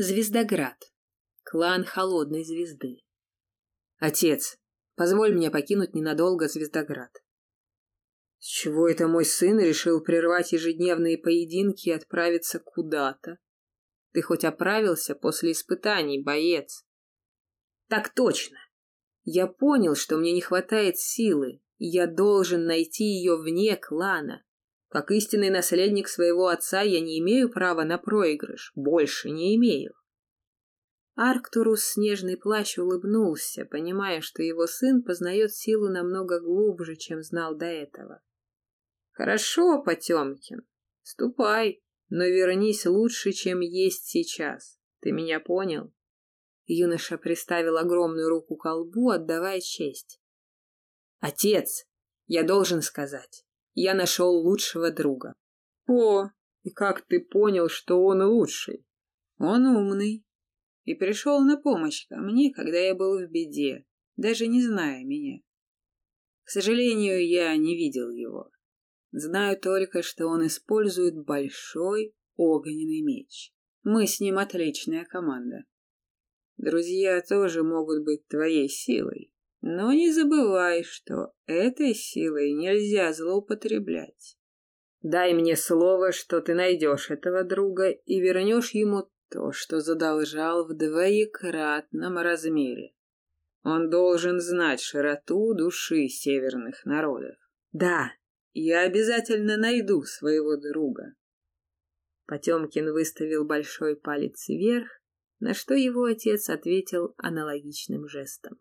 Звездоград. Клан Холодной Звезды. Отец, позволь мне покинуть ненадолго Звездоград. С чего это мой сын решил прервать ежедневные поединки и отправиться куда-то? Ты хоть оправился после испытаний, боец? Так точно. Я понял, что мне не хватает силы, и я должен найти ее вне клана. Как истинный наследник своего отца я не имею права на проигрыш, больше не имею. Арктурус Снежный Плащ улыбнулся, понимая, что его сын познает силу намного глубже, чем знал до этого. «Хорошо, Потемкин, ступай, но вернись лучше, чем есть сейчас. Ты меня понял?» Юноша приставил огромную руку к колбу, отдавая честь. «Отец, я должен сказать, я нашел лучшего друга». «О, и как ты понял, что он лучший?» «Он умный и пришел на помощь ко мне, когда я был в беде, даже не зная меня. К сожалению, я не видел его. Знаю только, что он использует большой огненный меч. Мы с ним отличная команда. Друзья тоже могут быть твоей силой, но не забывай, что этой силой нельзя злоупотреблять. Дай мне слово, что ты найдешь этого друга и вернешь ему то, что задолжал в двоекратном размере. Он должен знать широту души северных народов. Да, я обязательно найду своего друга. Потемкин выставил большой палец вверх, на что его отец ответил аналогичным жестом.